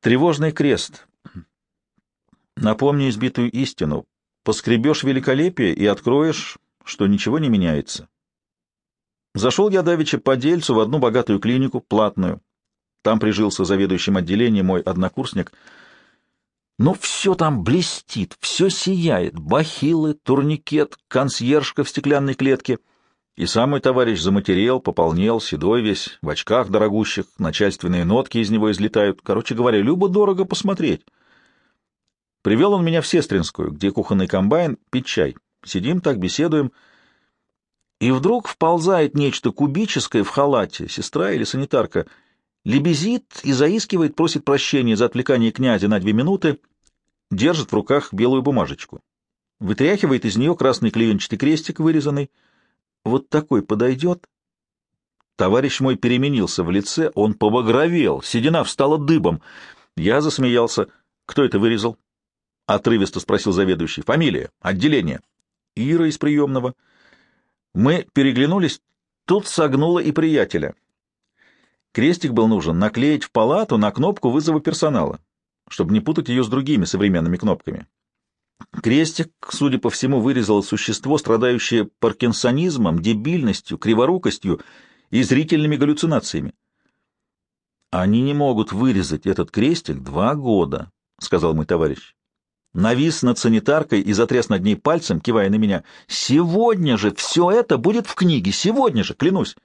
Тревожный крест. Напомни избитую истину. Поскребешь великолепие и откроешь, что ничего не меняется. Зашел я давеча по дельцу в одну богатую клинику, платную. Там прижился заведующим отделением мой однокурсник. Но все там блестит, все сияет. Бахилы, турникет, консьержка в стеклянной клетке. И самый товарищ заматерел, пополнел, седой весь, в очках дорогущих, начальственные нотки из него излетают. Короче говоря, любо-дорого посмотреть. Привел он меня в Сестринскую, где кухонный комбайн, пить чай. Сидим так, беседуем. И вдруг вползает нечто кубическое в халате, сестра или санитарка, лебезит и заискивает, просит прощения за отвлекание князя на две минуты, держит в руках белую бумажечку. Вытряхивает из нее красный клеенчатый крестик, вырезанный. Вот такой подойдет. Товарищ мой переменился в лице, он побагровел, седина встала дыбом. Я засмеялся. Кто это вырезал? Отрывисто спросил заведующий. Фамилия, отделение. Ира из приемного. Мы переглянулись, тут согнуло и приятеля. Крестик был нужен наклеить в палату на кнопку вызова персонала, чтобы не путать ее с другими современными кнопками. Крестик, судя по всему, вырезало существо, страдающее паркинсонизмом, дебильностью, криворукостью и зрительными галлюцинациями. «Они не могут вырезать этот крестик два года», — сказал мой товарищ навис над санитаркой и затряс над ней пальцем, кивая на меня. «Сегодня же все это будет в книге! Сегодня же, клянусь!»